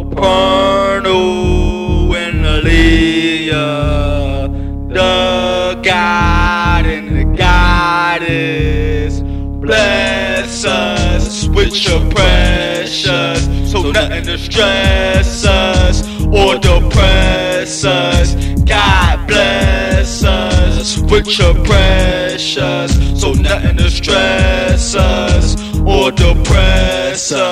Eternal and Aaliyah, the God and the goddess. Bless us with your precious, so nothing to stress us or depress us. God bless us with your precious, so nothing to stress us or depress us.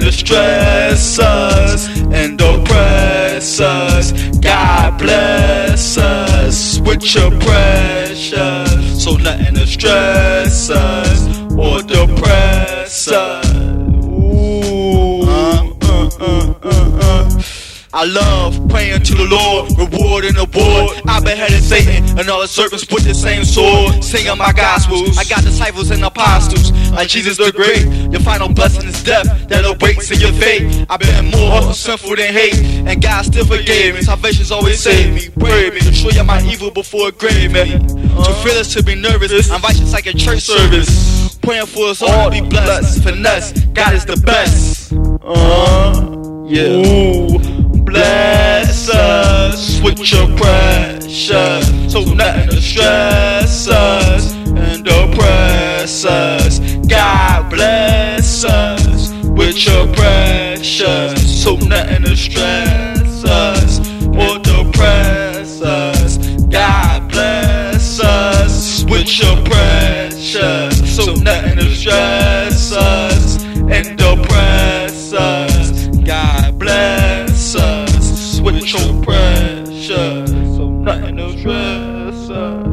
so nothing to stress us and oppress us. God bless us with your precious, so nothing to stress us I love praying to the Lord, reward and award. I beheaded Satan and all the serpents with the same sword. Singing my gospels. I got disciples and apostles, like Jesus the Great. Your final blessing is death that awaits in your fate. I've been more sinful than hate, and God still forgave me. Salvation's always saved me. Pray me, destroy my evil before it grave me. Too fearless to be nervous. I'm righteous like a church service. Praying for us all to be blessed. Finesse, God is the best. Uh, yeah. Stress us and oppress us. God bless us with your precious, so nothing to stress us or depress us. God bless us with your precious, so nothing to stress us and oppress us. God bless us with your precious, so nothing to stress sir.